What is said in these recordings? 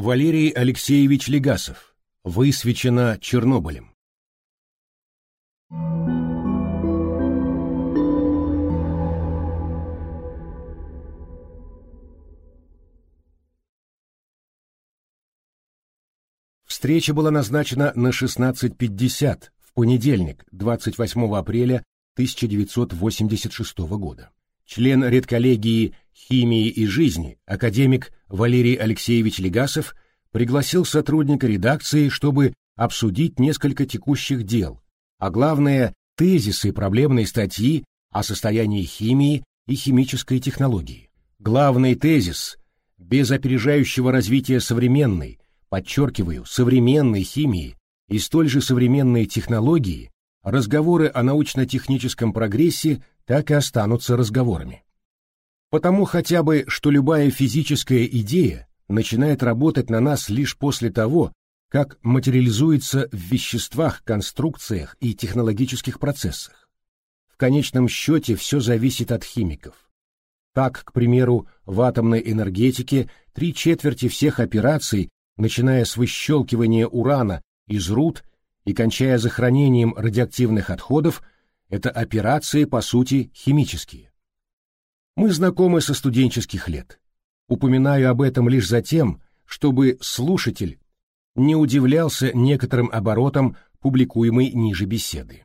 Валерий Алексеевич Легасов. Высвечено Чернобылем. Встреча была назначена на 16.50 в понедельник, 28 апреля 1986 года. Член редколлегии химии и жизни, академик Валерий Алексеевич Легасов пригласил сотрудника редакции, чтобы обсудить несколько текущих дел, а главное – тезисы проблемной статьи о состоянии химии и химической технологии. Главный тезис – без опережающего развития современной, подчеркиваю, современной химии и столь же современные технологии, разговоры о научно-техническом прогрессе так и останутся разговорами. Потому хотя бы, что любая физическая идея начинает работать на нас лишь после того, как материализуется в веществах, конструкциях и технологических процессах. В конечном счете все зависит от химиков. Так, к примеру, в атомной энергетике три четверти всех операций, начиная с выщелкивания урана из руд и кончая захоронением радиоактивных отходов, это операции, по сути, химические. Мы знакомы со студенческих лет. Упоминаю об этом лишь за тем, чтобы слушатель не удивлялся некоторым оборотам публикуемой ниже беседы.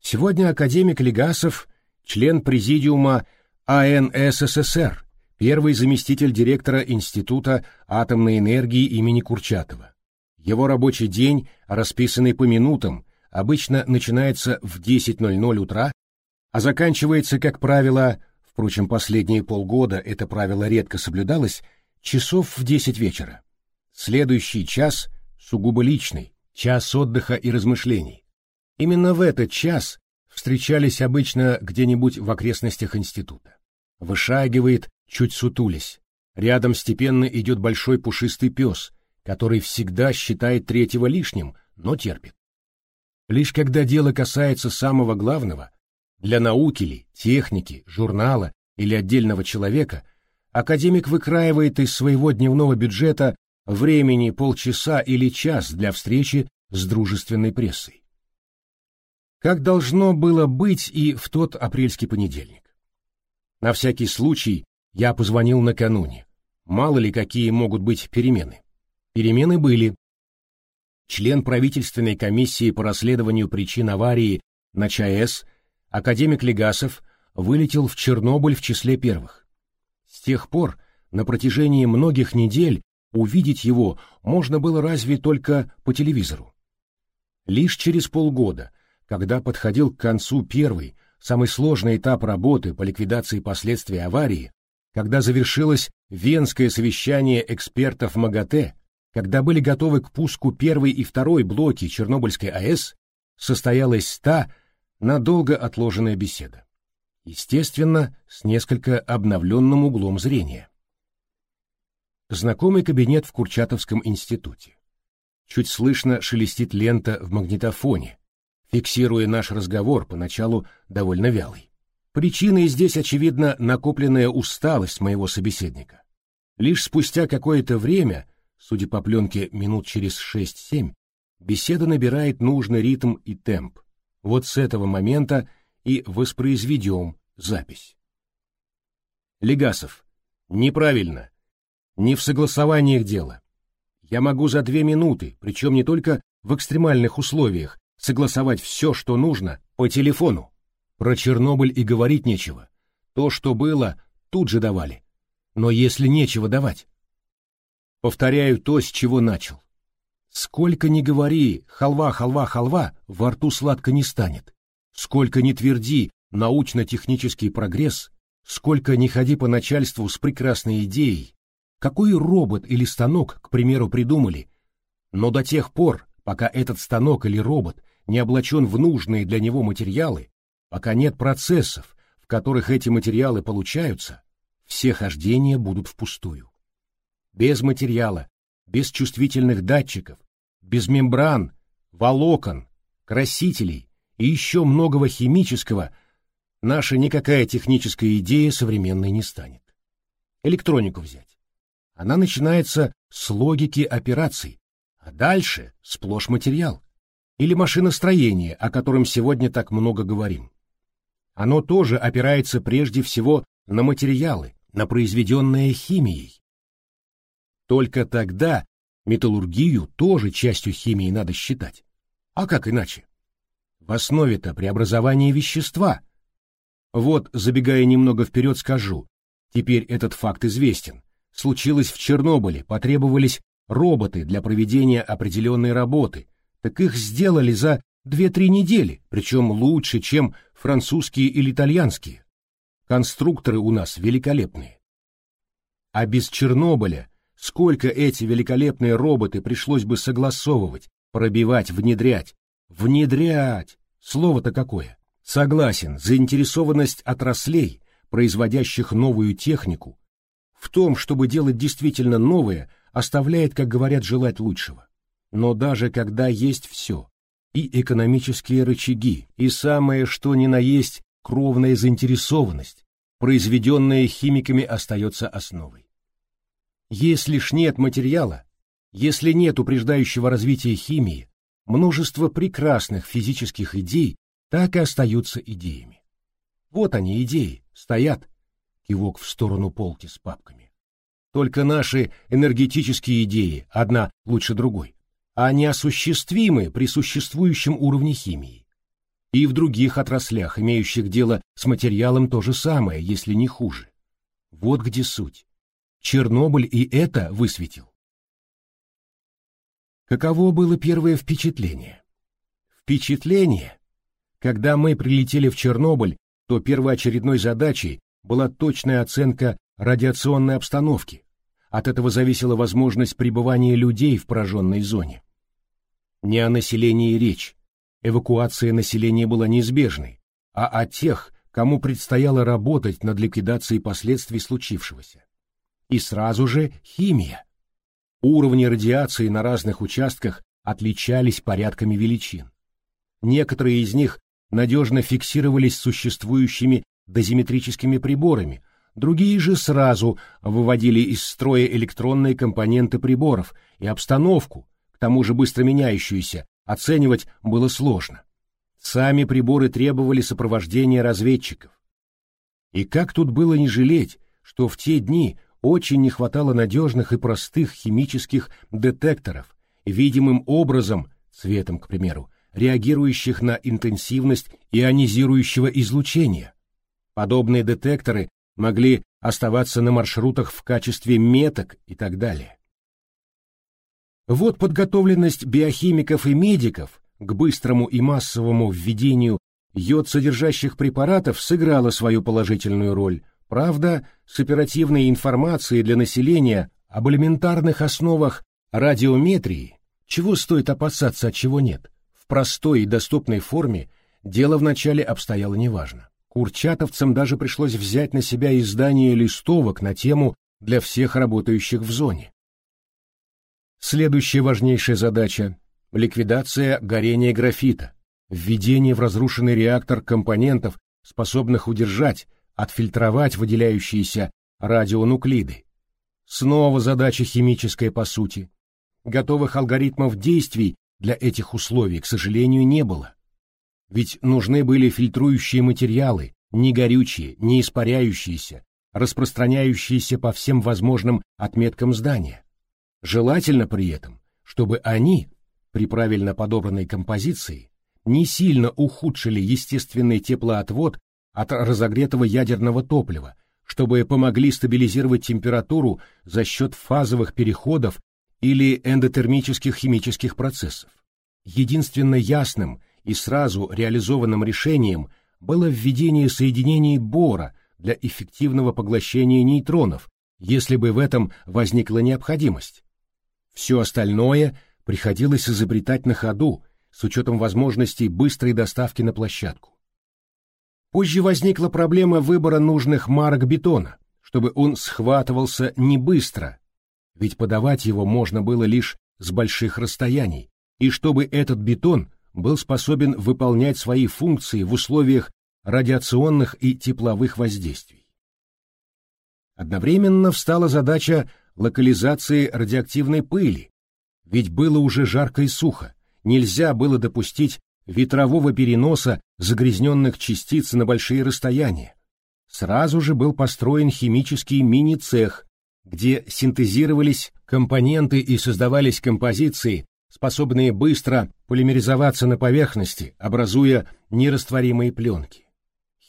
Сегодня академик Легасов, член президиума АНССР, первый заместитель директора Института атомной энергии имени Курчатова. Его рабочий день, расписанный по минутам, обычно начинается в 10.00 утра, а заканчивается, как правило, впрочем, последние полгода это правило редко соблюдалось, часов в 10 вечера. Следующий час сугубо личный, час отдыха и размышлений. Именно в этот час встречались обычно где-нибудь в окрестностях института. Вышагивает, чуть сутулясь. Рядом степенно идет большой пушистый пес, который всегда считает третьего лишним, но терпит. Лишь когда дело касается самого главного, для науки ли, техники, журнала или отдельного человека, академик выкраивает из своего дневного бюджета времени полчаса или час для встречи с дружественной прессой. Как должно было быть и в тот апрельский понедельник. На всякий случай я позвонил накануне. Мало ли какие могут быть перемены. Перемены были. Член правительственной комиссии по расследованию причин аварии на ЧАЭС, академик Легасов, вылетел в Чернобыль в числе первых. С тех пор, на протяжении многих недель, увидеть его можно было разве только по телевизору. Лишь через полгода, когда подходил к концу первый, самый сложный этап работы по ликвидации последствий аварии, когда завершилось Венское совещание экспертов МАГАТЭ, когда были готовы к пуску первой и второй блоки Чернобыльской АЭС, состоялась та надолго отложенная беседа. Естественно, с несколько обновленным углом зрения. Знакомый кабинет в Курчатовском институте. Чуть слышно шелестит лента в магнитофоне, фиксируя наш разговор, поначалу довольно вялый. Причиной здесь, очевидно, накопленная усталость моего собеседника. Лишь спустя какое-то время судя по пленке минут через шесть-семь, беседа набирает нужный ритм и темп. Вот с этого момента и воспроизведем запись. Легасов. Неправильно. Не в согласованиях дело. Я могу за две минуты, причем не только в экстремальных условиях, согласовать все, что нужно, по телефону. Про Чернобыль и говорить нечего. То, что было, тут же давали. Но если нечего давать, Повторяю то, с чего начал. Сколько ни говори, халва, халва, халва, во рту сладко не станет. Сколько ни тверди научно-технический прогресс, сколько ни ходи по начальству с прекрасной идеей, какой робот или станок, к примеру, придумали, но до тех пор, пока этот станок или робот не облачен в нужные для него материалы, пока нет процессов, в которых эти материалы получаются, все хождения будут впустую без материала, без чувствительных датчиков, без мембран, волокон, красителей и еще многого химического, наша никакая техническая идея современной не станет. Электронику взять. Она начинается с логики операций, а дальше сплошь материал. Или машиностроение, о котором сегодня так много говорим. Оно тоже опирается прежде всего на материалы, на произведенное химией. Только тогда металлургию тоже частью химии надо считать. А как иначе? В основе-то преобразование вещества. Вот, забегая немного вперед, скажу. Теперь этот факт известен. Случилось в Чернобыле, потребовались роботы для проведения определенной работы, так их сделали за 2-3 недели, причем лучше, чем французские или итальянские. Конструкторы у нас великолепные. А без Чернобыля сколько эти великолепные роботы пришлось бы согласовывать, пробивать, внедрять. Внедрять! Слово-то какое? Согласен, заинтересованность отраслей, производящих новую технику, в том, чтобы делать действительно новое, оставляет, как говорят, желать лучшего. Но даже когда есть все, и экономические рычаги, и самое что ни на есть кровная заинтересованность, произведенная химиками остается основой. Если ж нет материала, если нет упреждающего развития химии, множество прекрасных физических идей так и остаются идеями. Вот они, идеи, стоят, кивок в сторону полки с папками. Только наши энергетические идеи, одна лучше другой, а неосуществимы при существующем уровне химии. И в других отраслях, имеющих дело с материалом, то же самое, если не хуже. Вот где суть. Чернобыль и это высветил. Каково было первое впечатление? Впечатление, когда мы прилетели в Чернобыль, то первоочередной задачей была точная оценка радиационной обстановки. От этого зависела возможность пребывания людей в пораженной зоне. Не о населении речь. Эвакуация населения была неизбежной, а о тех, кому предстояло работать над ликвидацией последствий случившегося. И сразу же химия. Уровни радиации на разных участках отличались порядками величин. Некоторые из них надежно фиксировались существующими дозиметрическими приборами, другие же сразу выводили из строя электронные компоненты приборов и обстановку, к тому же быстро меняющуюся, оценивать было сложно. Сами приборы требовали сопровождения разведчиков. И как тут было не жалеть, что в те дни очень не хватало надежных и простых химических детекторов, видимым образом, цветом, к примеру, реагирующих на интенсивность ионизирующего излучения. Подобные детекторы могли оставаться на маршрутах в качестве меток и так далее. Вот подготовленность биохимиков и медиков к быстрому и массовому введению йод-содержащих препаратов сыграла свою положительную роль, правда, с оперативной информацией для населения об элементарных основах радиометрии, чего стоит опасаться, а чего нет, в простой и доступной форме дело вначале обстояло неважно. Курчатовцам даже пришлось взять на себя издание листовок на тему для всех работающих в зоне. Следующая важнейшая задача – ликвидация горения графита, введение в разрушенный реактор компонентов, способных удержать, отфильтровать выделяющиеся радионуклиды. Снова задача химическая по сути. Готовых алгоритмов действий для этих условий, к сожалению, не было. Ведь нужны были фильтрующие материалы, не горючие, не испаряющиеся, распространяющиеся по всем возможным отметкам здания. Желательно при этом, чтобы они, при правильно подобранной композиции, не сильно ухудшили естественный теплоотвод от разогретого ядерного топлива, чтобы помогли стабилизировать температуру за счет фазовых переходов или эндотермических химических процессов. Единственно ясным – и сразу реализованным решением было введение соединений бора для эффективного поглощения нейтронов, если бы в этом возникла необходимость. Все остальное приходилось изобретать на ходу, с учетом возможностей быстрой доставки на площадку. Позже возникла проблема выбора нужных марок бетона, чтобы он схватывался не быстро, ведь подавать его можно было лишь с больших расстояний, и чтобы этот бетон был способен выполнять свои функции в условиях радиационных и тепловых воздействий. Одновременно встала задача локализации радиоактивной пыли, ведь было уже жарко и сухо, нельзя было допустить ветрового переноса загрязненных частиц на большие расстояния. Сразу же был построен химический мини-цех, где синтезировались компоненты и создавались композиции, способные быстро полимеризоваться на поверхности, образуя нерастворимые пленки.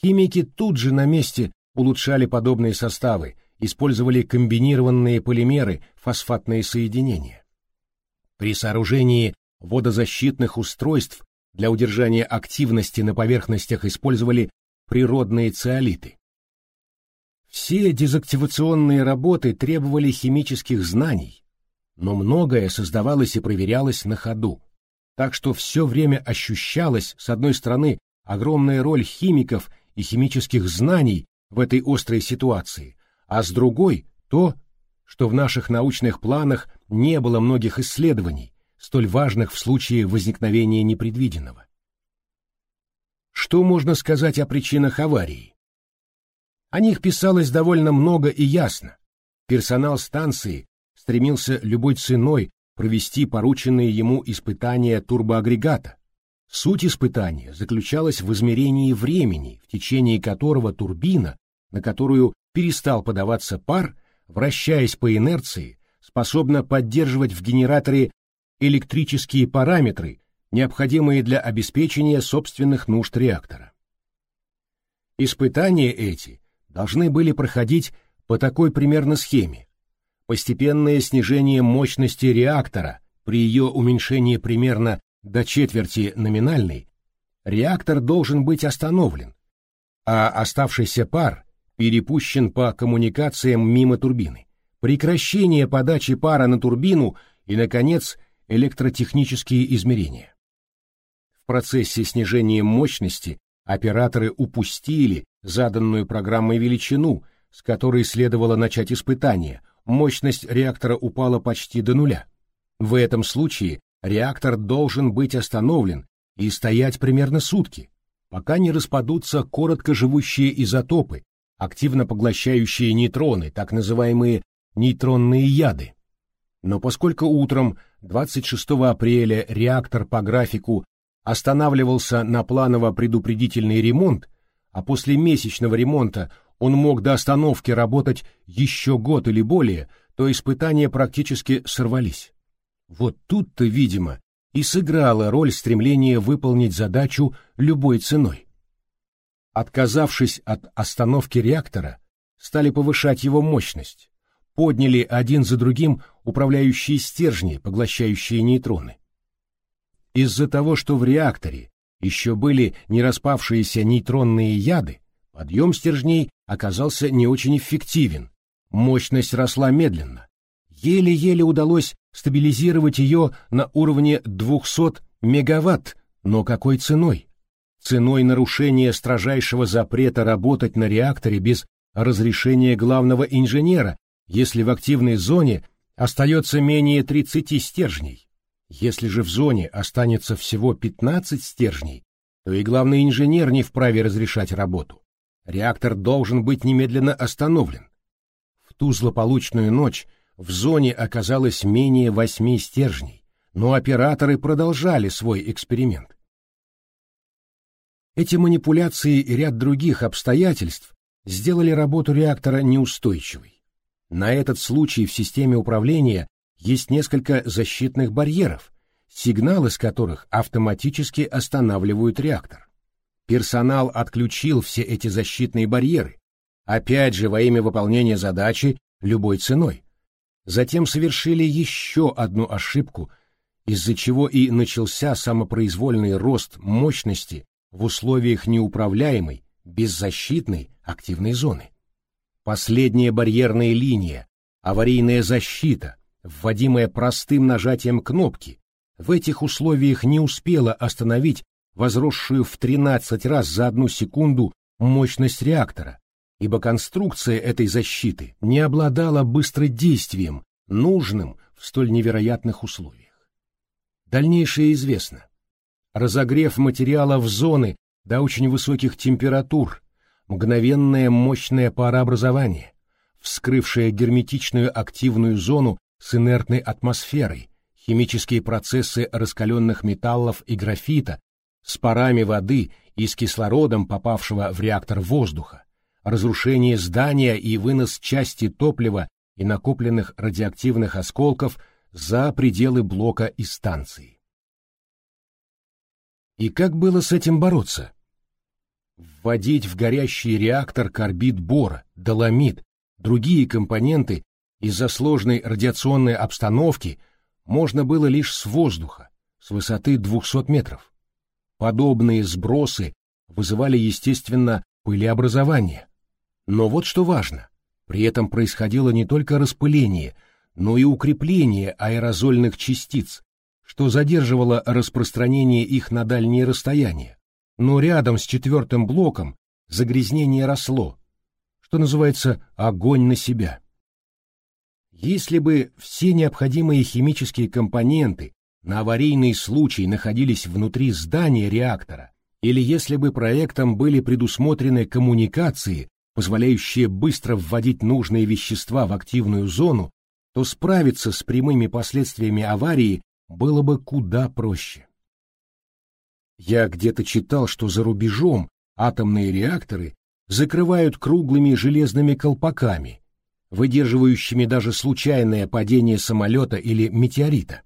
Химики тут же на месте улучшали подобные составы, использовали комбинированные полимеры, фосфатные соединения. При сооружении водозащитных устройств для удержания активности на поверхностях использовали природные циолиты. Все дезактивационные работы требовали химических знаний, но многое создавалось и проверялось на ходу, так что все время ощущалась, с одной стороны, огромная роль химиков и химических знаний в этой острой ситуации, а с другой — то, что в наших научных планах не было многих исследований, столь важных в случае возникновения непредвиденного. Что можно сказать о причинах аварии? О них писалось довольно много и ясно. Персонал станции стремился любой ценой провести порученные ему испытания турбоагрегата. Суть испытания заключалась в измерении времени, в течение которого турбина, на которую перестал подаваться пар, вращаясь по инерции, способна поддерживать в генераторе электрические параметры, необходимые для обеспечения собственных нужд реактора. Испытания эти должны были проходить по такой примерно схеме. Постепенное снижение мощности реактора при ее уменьшении примерно до четверти номинальной, реактор должен быть остановлен, а оставшийся пар перепущен по коммуникациям мимо турбины. Прекращение подачи пара на турбину и, наконец, электротехнические измерения. В процессе снижения мощности операторы упустили заданную программой величину, с которой следовало начать испытание, мощность реактора упала почти до нуля. В этом случае реактор должен быть остановлен и стоять примерно сутки, пока не распадутся коротко живущие изотопы, активно поглощающие нейтроны, так называемые нейтронные яды. Но поскольку утром 26 апреля реактор по графику останавливался на планово-предупредительный ремонт, а после месячного ремонта он мог до остановки работать еще год или более, то испытания практически сорвались. Вот тут-то, видимо, и сыграла роль стремления выполнить задачу любой ценой. Отказавшись от остановки реактора, стали повышать его мощность, подняли один за другим управляющие стержни, поглощающие нейтроны. Из-за того, что в реакторе еще были не распавшиеся нейтронные яды, подъем стержней оказался не очень эффективен, мощность росла медленно. Еле-еле удалось стабилизировать ее на уровне 200 мегаватт, но какой ценой? Ценой нарушения строжайшего запрета работать на реакторе без разрешения главного инженера, если в активной зоне остается менее 30 стержней. Если же в зоне останется всего 15 стержней, то и главный инженер не вправе разрешать работу. Реактор должен быть немедленно остановлен. В ту злополучную ночь в зоне оказалось менее восьми стержней, но операторы продолжали свой эксперимент. Эти манипуляции и ряд других обстоятельств сделали работу реактора неустойчивой. На этот случай в системе управления есть несколько защитных барьеров, сигналы с которых автоматически останавливают реактор. Персонал отключил все эти защитные барьеры, опять же во имя выполнения задачи любой ценой. Затем совершили еще одну ошибку, из-за чего и начался самопроизвольный рост мощности в условиях неуправляемой, беззащитной активной зоны. Последняя барьерная линия, аварийная защита, вводимая простым нажатием кнопки, в этих условиях не успела остановить возросшую в 13 раз за одну секунду мощность реактора, ибо конструкция этой защиты не обладала быстродействием, нужным в столь невероятных условиях. Дальнейшее известно. Разогрев материала в зоны до очень высоких температур, мгновенное мощное парообразование, вскрывшая герметичную активную зону с инертной атмосферой, химические процессы раскаленных металлов и графита с парами воды и с кислородом, попавшего в реактор воздуха, разрушение здания и вынос части топлива и накопленных радиоактивных осколков за пределы блока и станции. И как было с этим бороться? Вводить в горящий реактор карбид бора, доломит, другие компоненты из-за сложной радиационной обстановки можно было лишь с воздуха, с высоты 200 метров. Подобные сбросы вызывали, естественно, пылеобразование. Но вот что важно, при этом происходило не только распыление, но и укрепление аэрозольных частиц, что задерживало распространение их на дальние расстояния. Но рядом с четвертым блоком загрязнение росло, что называется огонь на себя. Если бы все необходимые химические компоненты на аварийный случай находились внутри здания реактора, или если бы проектом были предусмотрены коммуникации, позволяющие быстро вводить нужные вещества в активную зону, то справиться с прямыми последствиями аварии было бы куда проще. Я где-то читал, что за рубежом атомные реакторы закрывают круглыми железными колпаками, выдерживающими даже случайное падение самолета или метеорита.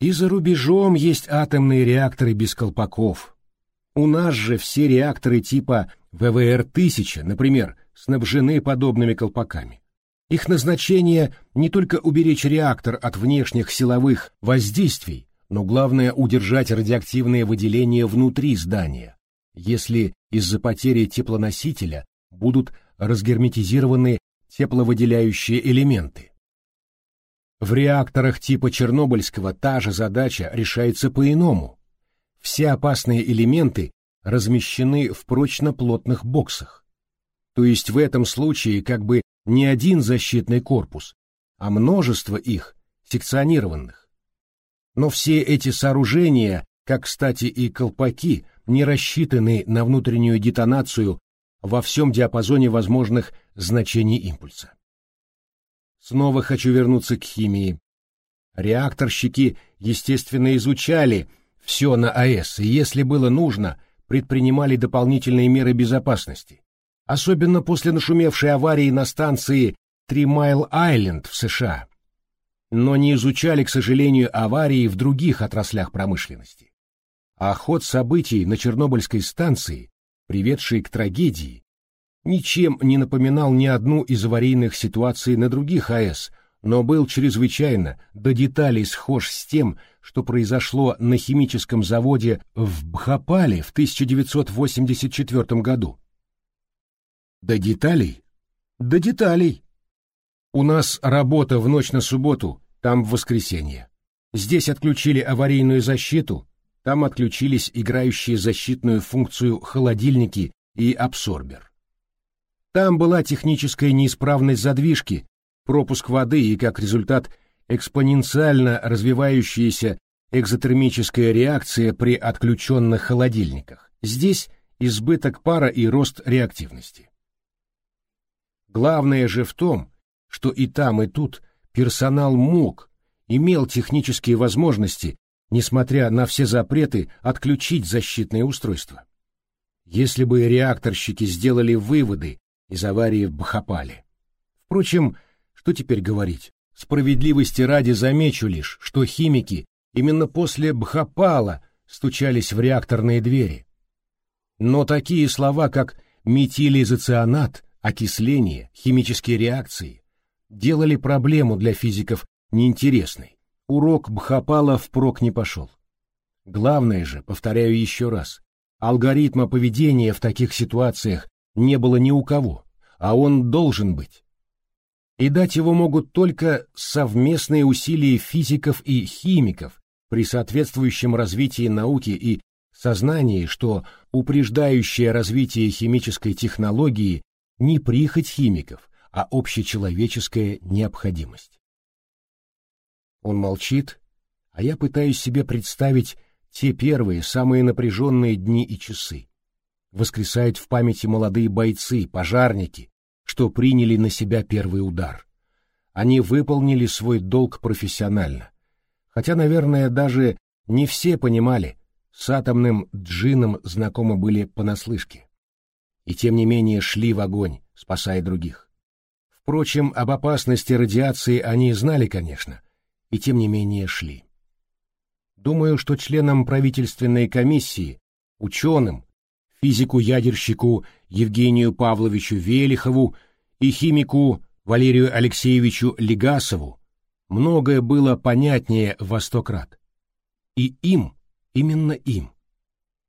И за рубежом есть атомные реакторы без колпаков. У нас же все реакторы типа ВВР-1000, например, снабжены подобными колпаками. Их назначение не только уберечь реактор от внешних силовых воздействий, но главное удержать радиоактивные выделения внутри здания, если из-за потери теплоносителя будут разгерметизированы тепловыделяющие элементы. В реакторах типа Чернобыльского та же задача решается по-иному. Все опасные элементы размещены в прочно-плотных боксах. То есть в этом случае как бы не один защитный корпус, а множество их, секционированных. Но все эти сооружения, как, кстати, и колпаки, не рассчитаны на внутреннюю детонацию во всем диапазоне возможных значений импульса. Снова хочу вернуться к химии. Реакторщики, естественно, изучали все на АЭС, и если было нужно, предпринимали дополнительные меры безопасности особенно после нашумевшей аварии на станции Три Майл-Айленд в США, но не изучали, к сожалению, аварии в других отраслях промышленности. А ход событий на Чернобыльской станции, приведший к трагедии, ничем не напоминал ни одну из аварийных ситуаций на других АЭС, но был чрезвычайно до деталей схож с тем, что произошло на химическом заводе в Бхапале в 1984 году. До деталей? До деталей. У нас работа в ночь на субботу, там в воскресенье. Здесь отключили аварийную защиту, там отключились играющие защитную функцию холодильники и абсорбер. Там была техническая неисправность задвижки, пропуск воды и, как результат, экспоненциально развивающаяся экзотермическая реакция при отключенных холодильниках. Здесь избыток пара и рост реактивности. Главное же в том, что и там, и тут персонал мог, имел технические возможности, несмотря на все запреты, отключить защитные устройства. Если бы реакторщики сделали выводы из аварии в Бахапале. Впрочем, что теперь говорить? Справедливости ради замечу лишь, что химики именно после Бхапала стучались в реакторные двери. Но такие слова, как метилизационат окисление, химические реакции делали проблему для физиков неинтересной. Урок Бхапала впрок не пошел. Главное же, повторяю еще раз, алгоритма поведения в таких ситуациях не было ни у кого, а он должен быть. И дать его могут только совместные усилия физиков и химиков при соответствующем развитии науки и сознании, что упреждающее развитие химической технологии не прихоть химиков, а общечеловеческая необходимость. Он молчит, а я пытаюсь себе представить те первые, самые напряженные дни и часы. Воскресают в памяти молодые бойцы, пожарники, что приняли на себя первый удар. Они выполнили свой долг профессионально. Хотя, наверное, даже не все понимали, с атомным джином знакомы были понаслышке. И тем не менее шли в огонь, спасая других. Впрочем, об опасности радиации они знали, конечно, и тем не менее шли. Думаю, что членам правительственной комиссии, ученым, физику-ядерщику Евгению Павловичу Велихову и химику Валерию Алексеевичу Легасову многое было понятнее во сто крат. И им, именно им,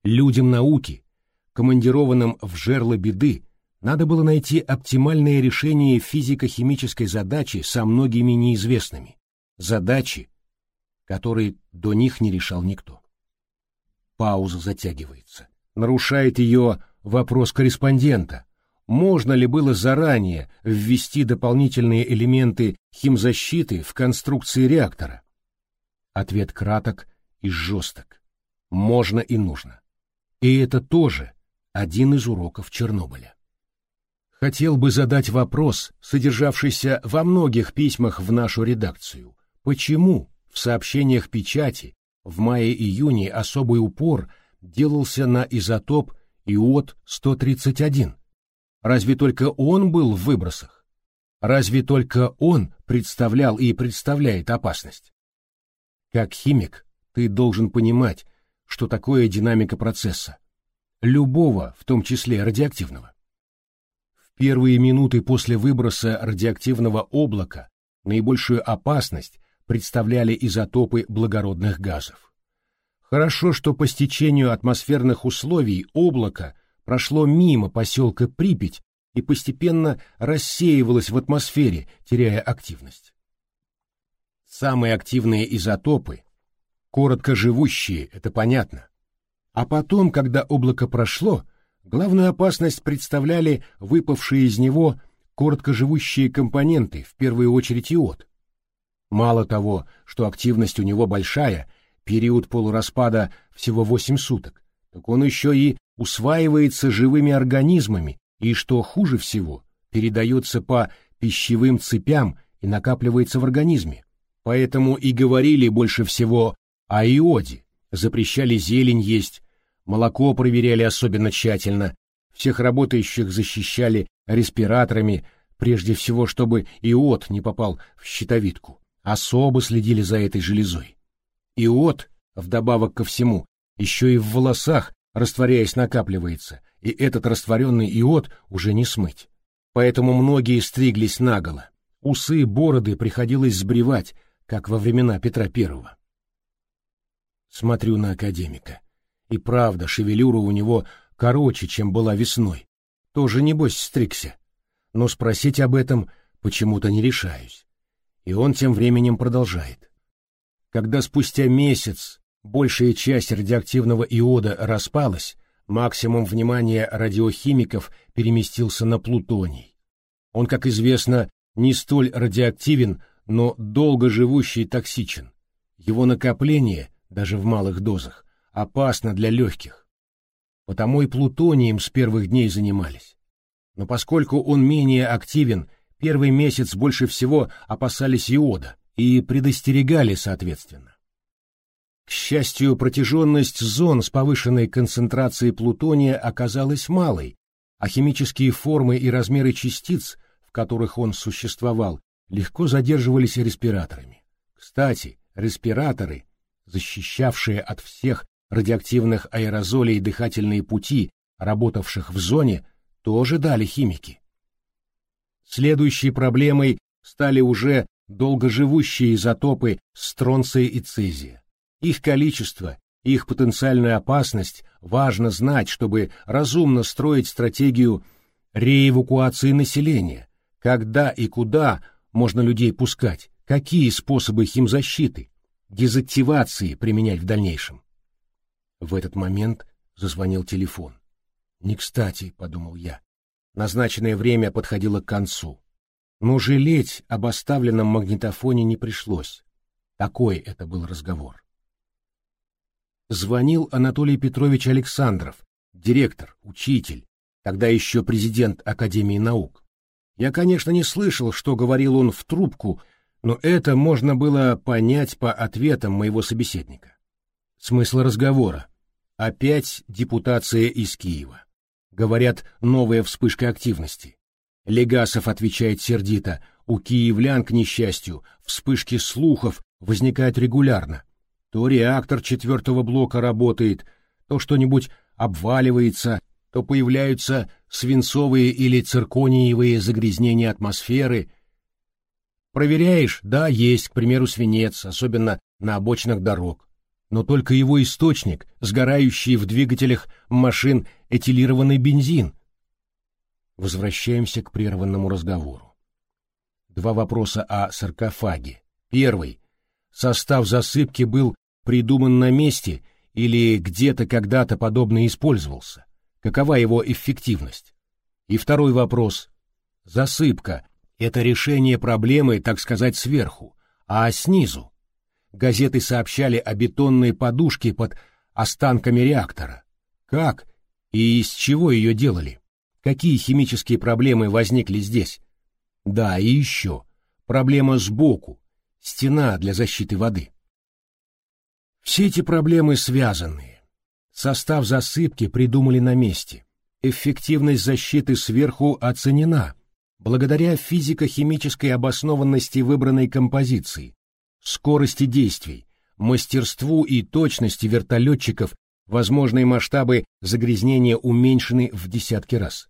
людям науки, командированным в жерло беды, надо было найти оптимальное решение физико-химической задачи со многими неизвестными, задачи, которые до них не решал никто. Пауза затягивается. Нарушает ее вопрос корреспондента. Можно ли было заранее ввести дополнительные элементы химзащиты в конструкции реактора? Ответ краток и жесток. Можно и нужно. И это тоже один из уроков Чернобыля. Хотел бы задать вопрос, содержавшийся во многих письмах в нашу редакцию. Почему в сообщениях печати в мае-июне особый упор делался на изотоп иод-131? Разве только он был в выбросах? Разве только он представлял и представляет опасность? Как химик, ты должен понимать, что такое динамика процесса. Любого, в том числе радиоактивного. Первые минуты после выброса радиоактивного облака наибольшую опасность представляли изотопы благородных газов. Хорошо, что по стечению атмосферных условий облако прошло мимо поселка Припять и постепенно рассеивалось в атмосфере, теряя активность. Самые активные изотопы, короткоживущие, это понятно. А потом, когда облако прошло, главную опасность представляли выпавшие из него короткоживущие компоненты, в первую очередь иод. Мало того, что активность у него большая, период полураспада всего 8 суток, так он еще и усваивается живыми организмами и, что хуже всего, передается по пищевым цепям и накапливается в организме. Поэтому и говорили больше всего о иоде, запрещали зелень есть, молоко проверяли особенно тщательно, всех работающих защищали респираторами, прежде всего, чтобы иод не попал в щитовидку особо следили за этой железой. Иод, вдобавок ко всему, еще и в волосах, растворяясь, накапливается, и этот растворенный иод уже не смыть. Поэтому многие стриглись наголо. Усы, бороды приходилось сбривать, как во времена Петра Первого. Смотрю на академика. И правда, шевелюра у него короче, чем была весной. Тоже, небось, стригся. Но спросить об этом почему-то не решаюсь. И он тем временем продолжает. Когда спустя месяц большая часть радиоактивного иода распалась, максимум внимания радиохимиков переместился на плутоний. Он, как известно, не столь радиоактивен, но долго живущий и токсичен. Его накопление, даже в малых дозах, опасно для легких. Потому и плутонием с первых дней занимались. Но поскольку он менее активен первый месяц больше всего опасались иода и предостерегали соответственно. К счастью, протяженность зон с повышенной концентрацией плутония оказалась малой, а химические формы и размеры частиц, в которых он существовал, легко задерживались респираторами. Кстати, респираторы, защищавшие от всех радиоактивных аэрозолей дыхательные пути, работавших в зоне, тоже дали химики. Следующей проблемой стали уже долгоживущие изотопы стронция и цезия. Их количество, их потенциальную опасность важно знать, чтобы разумно строить стратегию реэвакуации населения, когда и куда можно людей пускать, какие способы химзащиты, дезактивации применять в дальнейшем. В этот момент зазвонил телефон. «Не кстати», — подумал я. Назначенное время подходило к концу. Но жалеть об оставленном магнитофоне не пришлось. Такой это был разговор. Звонил Анатолий Петрович Александров, директор, учитель, тогда еще президент Академии наук. Я, конечно, не слышал, что говорил он в трубку, но это можно было понять по ответам моего собеседника. Смысл разговора. Опять депутация из Киева. Говорят, новая вспышка активности. Легасов отвечает сердито, у киевлян, к несчастью, вспышки слухов возникают регулярно. То реактор четвертого блока работает, то что-нибудь обваливается, то появляются свинцовые или циркониевые загрязнения атмосферы. Проверяешь, да, есть, к примеру, свинец, особенно на обочинах дорог. Но только его источник, сгорающий в двигателях машин этилированный бензин. Возвращаемся к прерванному разговору. Два вопроса о саркофаге. Первый. Состав засыпки был придуман на месте или где-то когда-то подобно использовался? Какова его эффективность? И второй вопрос. Засыпка — это решение проблемы, так сказать, сверху, а снизу? Газеты сообщали о бетонной подушке под останками реактора. Как и из чего ее делали? Какие химические проблемы возникли здесь? Да, и еще. Проблема сбоку. Стена для защиты воды. Все эти проблемы связаны. Состав засыпки придумали на месте. Эффективность защиты сверху оценена. Благодаря физико-химической обоснованности выбранной композиции, скорости действий, мастерству и точности вертолетчиков возможные масштабы загрязнения уменьшены в десятки раз.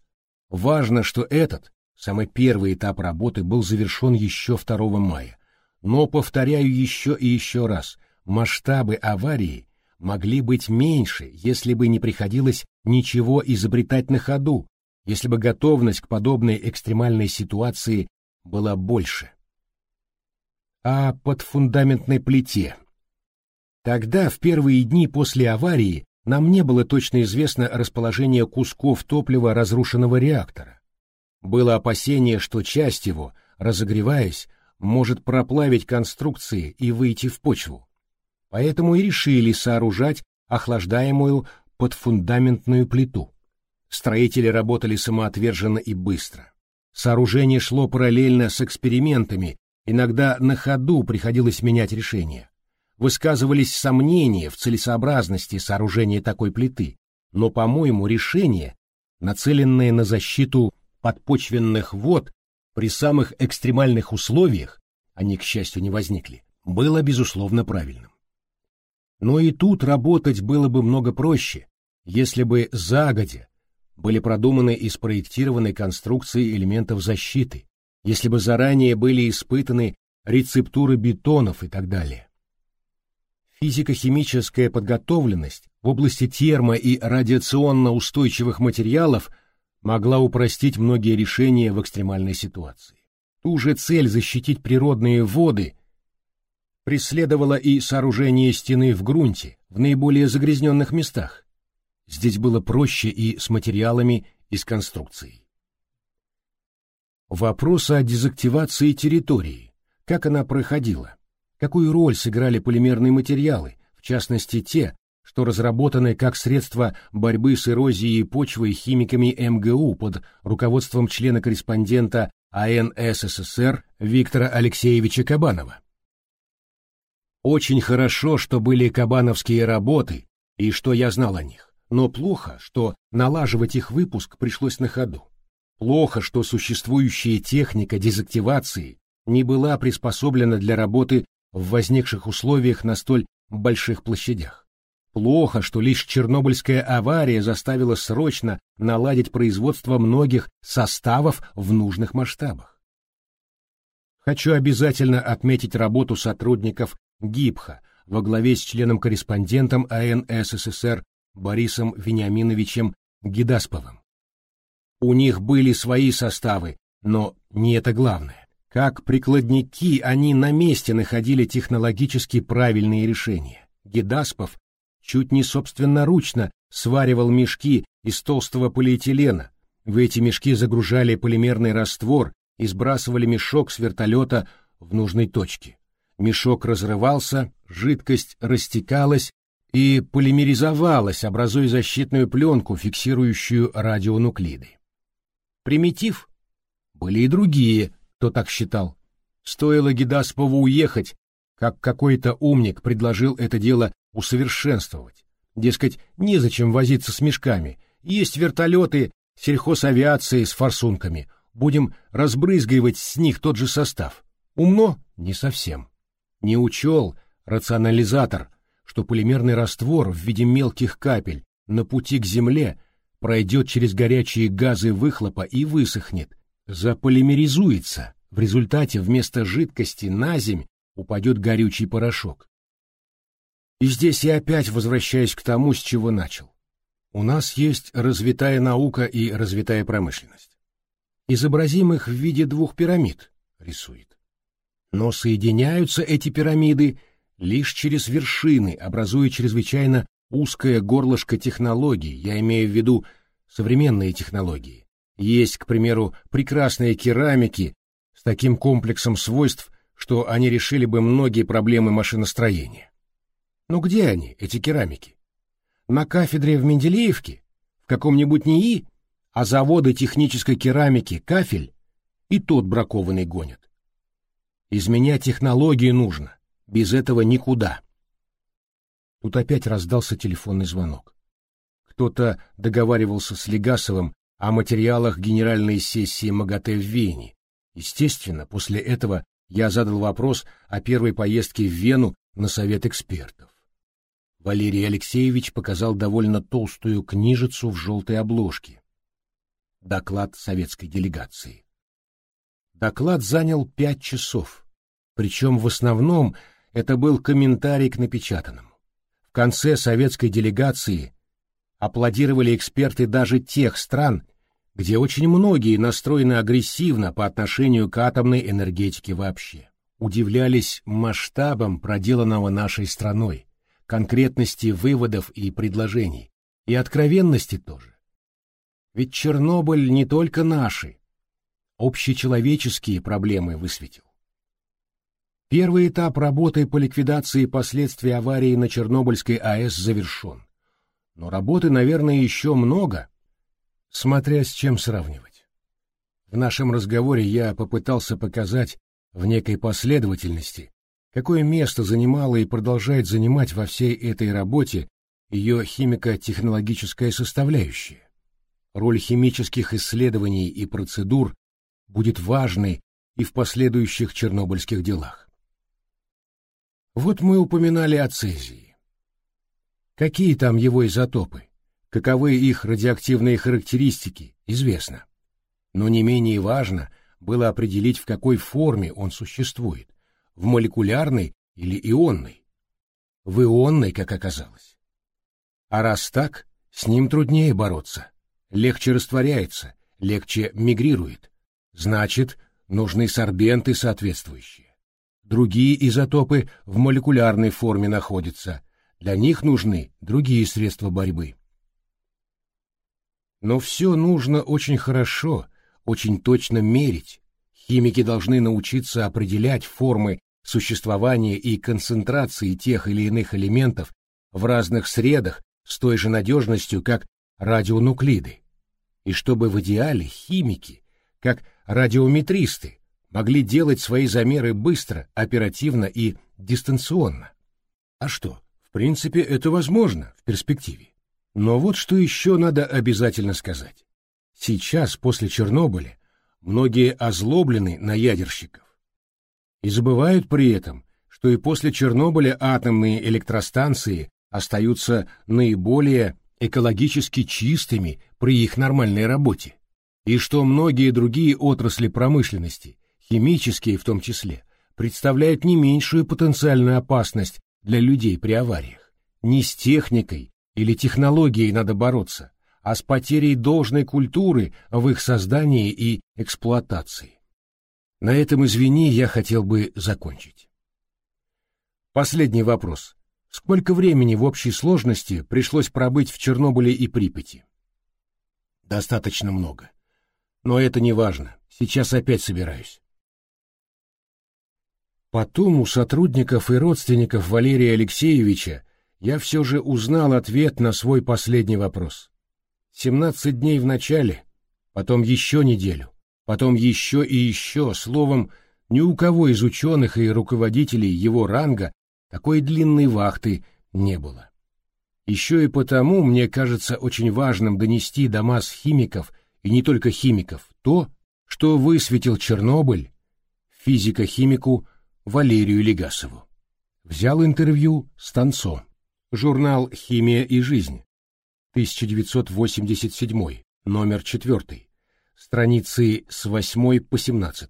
Важно, что этот, самый первый этап работы был завершен еще 2 мая. Но, повторяю еще и еще раз, масштабы аварии могли быть меньше, если бы не приходилось ничего изобретать на ходу, если бы готовность к подобной экстремальной ситуации была больше. А под фундаментной плите? Тогда, в первые дни после аварии, нам не было точно известно расположение кусков топлива разрушенного реактора. Было опасение, что часть его, разогреваясь, может проплавить конструкции и выйти в почву. Поэтому и решили сооружать охлаждаемую подфундаментную плиту. Строители работали самоотверженно и быстро. Сооружение шло параллельно с экспериментами, иногда на ходу приходилось менять решения. Высказывались сомнения в целесообразности сооружения такой плиты, но, по-моему, решение, нацеленное на защиту подпочвенных вод при самых экстремальных условиях, они, к счастью, не возникли, было, безусловно, правильным. Но и тут работать было бы много проще, если бы загодя были продуманы и спроектированы конструкции элементов защиты, если бы заранее были испытаны рецептуры бетонов и так далее. Физико-химическая подготовленность в области термо- и радиационно устойчивых материалов могла упростить многие решения в экстремальной ситуации. Ту же цель защитить природные воды преследовало и сооружение стены в грунте, в наиболее загрязненных местах. Здесь было проще и с материалами, и с конструкцией. Вопрос о дезактивации территории. Как она проходила? Какую роль сыграли полимерные материалы, в частности те, что разработаны как средство борьбы с эрозией почвы химиками МГУ под руководством члена-корреспондента АН СССР Виктора Алексеевича Кабанова? Очень хорошо, что были кабановские работы и что я знал о них, но плохо, что налаживать их выпуск пришлось на ходу. Плохо, что существующая техника дезактивации не была приспособлена для работы в возникших условиях на столь больших площадях. Плохо, что лишь Чернобыльская авария заставила срочно наладить производство многих составов в нужных масштабах. Хочу обязательно отметить работу сотрудников ГИБХа во главе с членом-корреспондентом АН СССР Борисом Вениаминовичем Гидасповым. У них были свои составы, но не это главное. Как прикладники они на месте находили технологически правильные решения. Гидаспов чуть не собственноручно сваривал мешки из толстого полиэтилена. В эти мешки загружали полимерный раствор и сбрасывали мешок с вертолета в нужной точке мешок разрывался, жидкость растекалась и полимеризовалась, образуя защитную пленку, фиксирующую радионуклиды. Примитив? Были и другие, кто так считал. Стоило Гедаспову уехать, как какой-то умник предложил это дело усовершенствовать. Дескать, незачем возиться с мешками. Есть вертолеты сельхозавиации с форсунками. Будем разбрызгивать с них тот же состав. Умно? Не совсем. Не учел рационализатор, что полимерный раствор в виде мелких капель на пути к Земле пройдет через горячие газы выхлопа и высохнет, заполимеризуется. В результате вместо жидкости на земь упадет горючий порошок. И здесь я опять возвращаюсь к тому, с чего начал. У нас есть развитая наука и развитая промышленность. Изобразим их в виде двух пирамид, рисует. Но соединяются эти пирамиды лишь через вершины, образуя чрезвычайно узкое горлышко технологий, я имею в виду современные технологии. Есть, к примеру, прекрасные керамики с таким комплексом свойств, что они решили бы многие проблемы машиностроения. Но где они, эти керамики? На кафедре в Менделеевке? В каком-нибудь НИИ? А заводы технической керамики «Кафель» и тот бракованный гонят. Изменять технологии нужно. Без этого никуда. Тут опять раздался телефонный звонок. Кто-то договаривался с Легасовым о материалах генеральной сессии МАГАТЭ в Вене. Естественно, после этого я задал вопрос о первой поездке в Вену на совет экспертов. Валерий Алексеевич показал довольно толстую книжицу в желтой обложке. Доклад советской делегации. Доклад занял пять часов, причем в основном это был комментарий к напечатанному. Конце советской делегации аплодировали эксперты даже тех стран, где очень многие настроены агрессивно по отношению к атомной энергетике вообще. Удивлялись масштабам проделанного нашей страной, конкретности выводов и предложений, и откровенности тоже. Ведь Чернобыль не только наши, общечеловеческие проблемы высветил. Первый этап работы по ликвидации последствий аварии на Чернобыльской АЭС завершен. Но работы, наверное, еще много, смотря с чем сравнивать. В нашем разговоре я попытался показать в некой последовательности, какое место занимала и продолжает занимать во всей этой работе ее химико-технологическая составляющая. Роль химических исследований и процедур будет важной и в последующих чернобыльских делах. Вот мы упоминали о цезии. Какие там его изотопы, каковы их радиоактивные характеристики, известно. Но не менее важно было определить, в какой форме он существует, в молекулярной или ионной. В ионной, как оказалось. А раз так, с ним труднее бороться, легче растворяется, легче мигрирует. Значит, нужны сорбенты соответствующие. Другие изотопы в молекулярной форме находятся, для них нужны другие средства борьбы. Но все нужно очень хорошо, очень точно мерить. Химики должны научиться определять формы существования и концентрации тех или иных элементов в разных средах с той же надежностью, как радионуклиды, и чтобы в идеале химики, как радиометристы, могли делать свои замеры быстро, оперативно и дистанционно. А что, в принципе, это возможно в перспективе. Но вот что еще надо обязательно сказать. Сейчас, после Чернобыля, многие озлоблены на ядерщиков и забывают при этом, что и после Чернобыля атомные электростанции остаются наиболее экологически чистыми при их нормальной работе, и что многие другие отрасли промышленности, химические в том числе, представляют не меньшую потенциальную опасность для людей при авариях. Не с техникой или технологией надо бороться, а с потерей должной культуры в их создании и эксплуатации. На этом, извини, я хотел бы закончить. Последний вопрос. Сколько времени в общей сложности пришлось пробыть в Чернобыле и Припяти? Достаточно много. Но это не важно. Сейчас опять собираюсь. Потом у сотрудников и родственников Валерия Алексеевича я все же узнал ответ на свой последний вопрос. 17 дней в начале, потом еще неделю, потом еще и еще, словом, ни у кого из ученых и руководителей его ранга такой длинной вахты не было. Еще и потому мне кажется очень важным донести до масс химиков, и не только химиков, то, что высветил Чернобыль физико-химику Валерию Легасову. Взял интервью с Танцо. Журнал «Химия и жизнь», 1987, номер 4, страницы с 8 по 17.